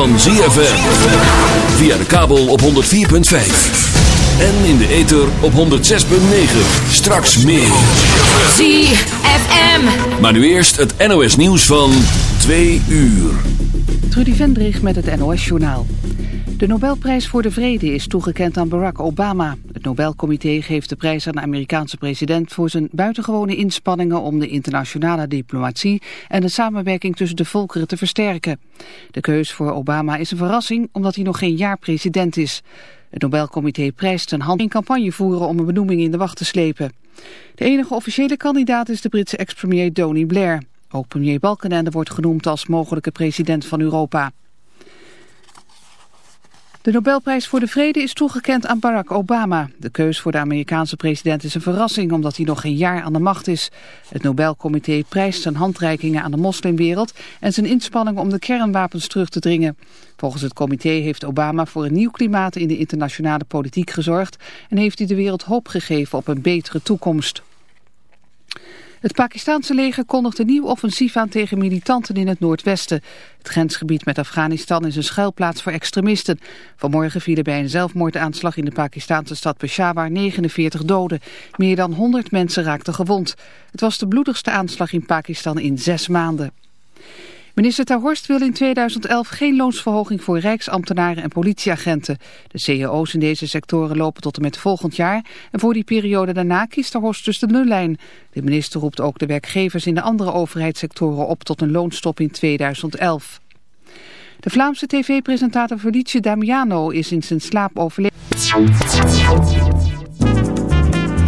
van ZFM. Via de kabel op 104.5. En in de ether op 106.9. Straks meer. ZFM. Maar nu eerst het NOS nieuws van 2 uur. Trudy Vendrich met het NOS-journaal. De Nobelprijs voor de Vrede is toegekend aan Barack Obama. Het Nobelcomité geeft de prijs aan de Amerikaanse president... voor zijn buitengewone inspanningen om de internationale diplomatie... en de samenwerking tussen de volkeren te versterken. De keus voor Obama is een verrassing omdat hij nog geen jaar president is. Het Nobelcomité prijst een hand in campagne voeren om een benoeming in de wacht te slepen. De enige officiële kandidaat is de Britse ex-premier Tony Blair. Ook premier Balkenende wordt genoemd als mogelijke president van Europa. De Nobelprijs voor de Vrede is toegekend aan Barack Obama. De keus voor de Amerikaanse president is een verrassing omdat hij nog geen jaar aan de macht is. Het Nobelcomité prijst zijn handreikingen aan de moslimwereld en zijn inspanningen om de kernwapens terug te dringen. Volgens het comité heeft Obama voor een nieuw klimaat in de internationale politiek gezorgd en heeft hij de wereld hoop gegeven op een betere toekomst. Het Pakistanse leger kondigt een nieuw offensief aan tegen militanten in het noordwesten. Het grensgebied met Afghanistan is een schuilplaats voor extremisten. Vanmorgen vielen bij een zelfmoordaanslag in de Pakistanse stad Peshawar 49 doden. Meer dan 100 mensen raakten gewond. Het was de bloedigste aanslag in Pakistan in zes maanden. Minister Ter Horst wil in 2011 geen loonsverhoging voor rijksambtenaren en politieagenten. De CEO's in deze sectoren lopen tot en met volgend jaar. En voor die periode daarna kiest Ter Horst dus de nullijn. De minister roept ook de werkgevers in de andere overheidssectoren op tot een loonstop in 2011. De Vlaamse tv-presentator Felice Damiano is in zijn slaap overleden.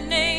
name.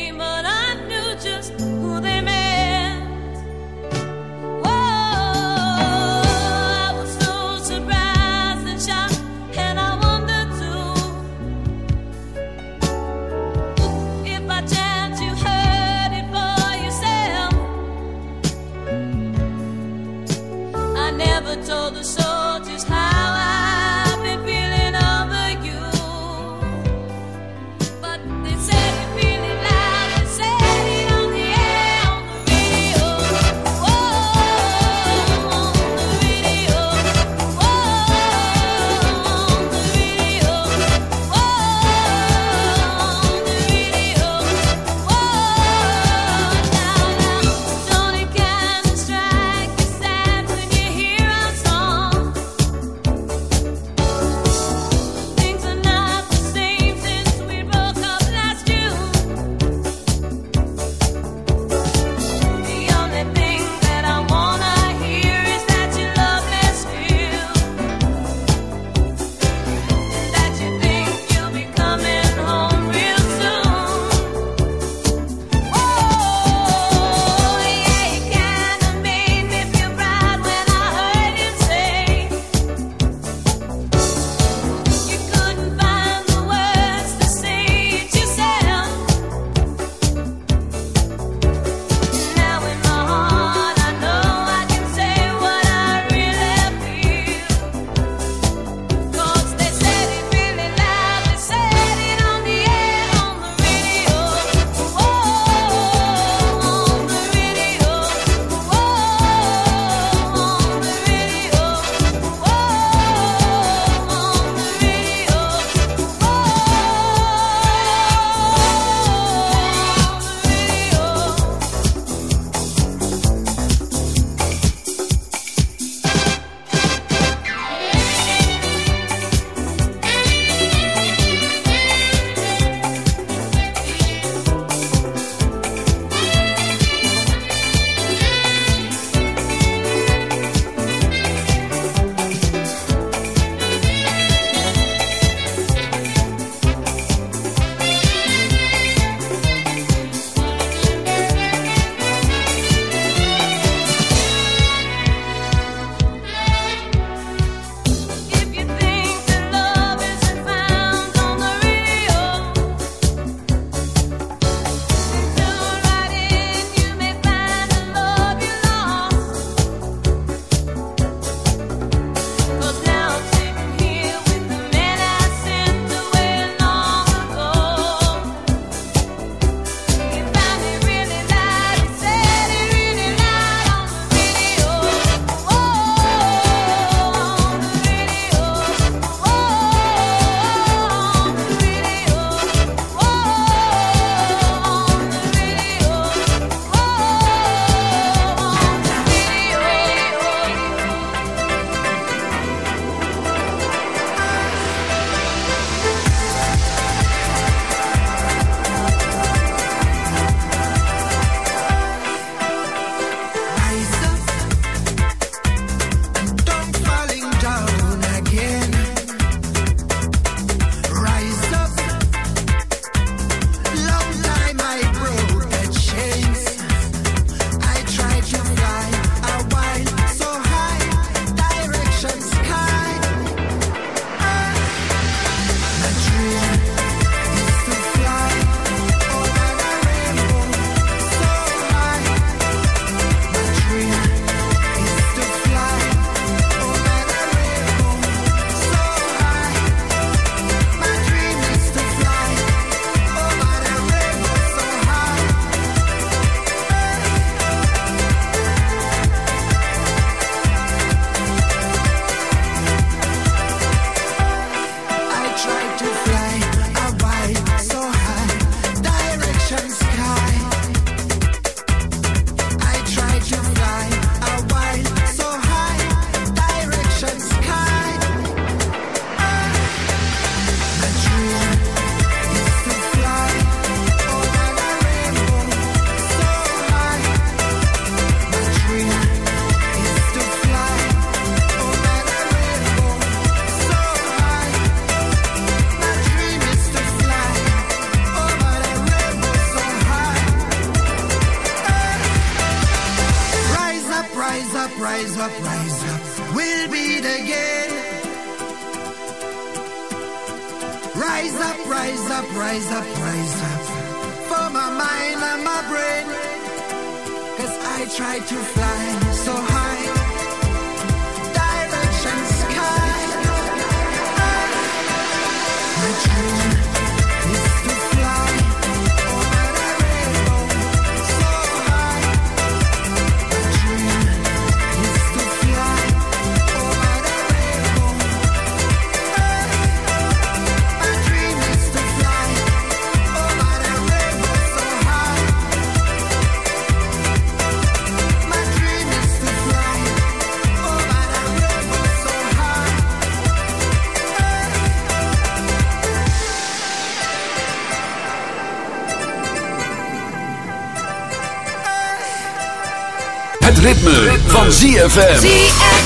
ZFM.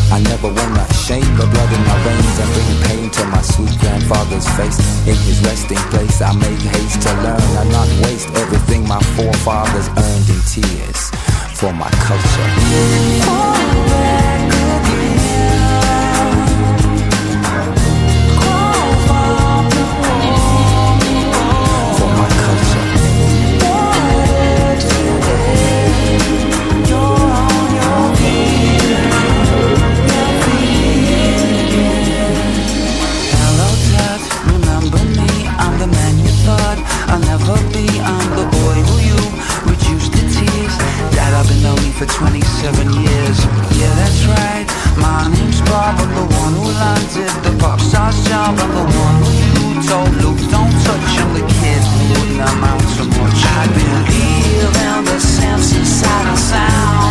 I never wanna shame the blood in my veins and bring pain to my sweet grandfather's face. In his resting place, I make haste to learn and not waste everything my forefathers earned in tears for my culture. For 27 years. Yeah, that's right. My name's Bob. I'm the one who landed the pop star's job. I'm the one who told Luke don't touch. I'm the kid wouldn't amount to much. I believe in the sense inside of sound.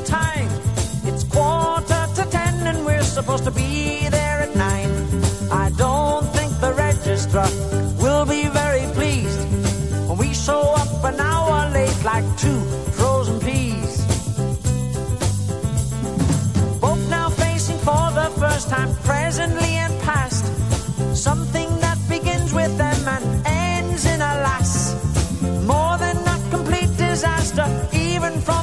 the time? It's quarter to ten and we're supposed to be there at nine. I don't think the registrar will be very pleased when we show up an hour late like two frozen peas. Both now facing for the first time, presently and past, something that begins with them and ends in a lass. More than a complete disaster,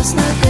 It's not good.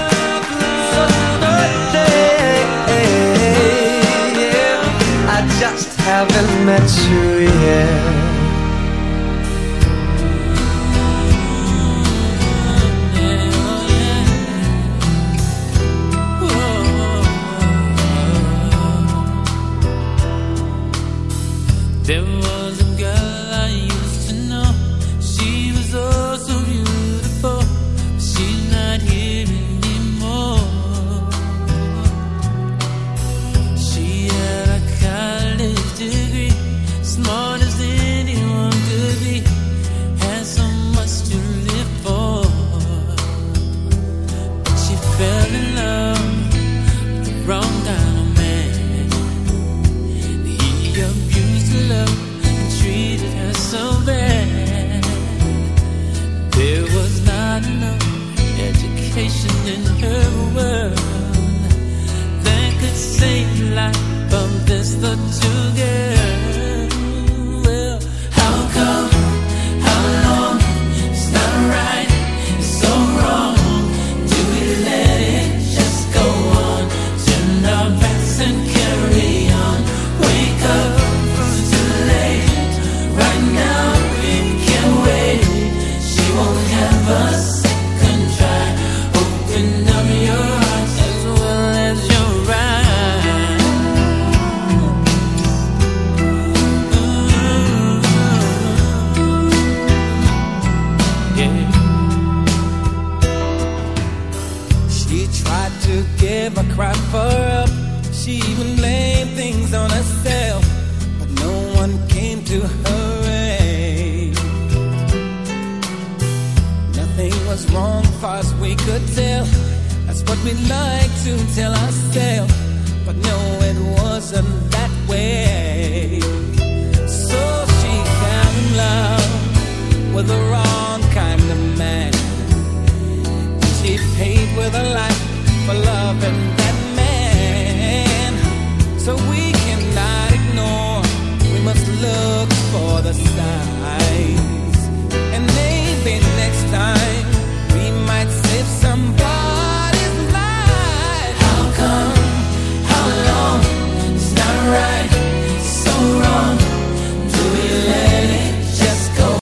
haven't met you yet.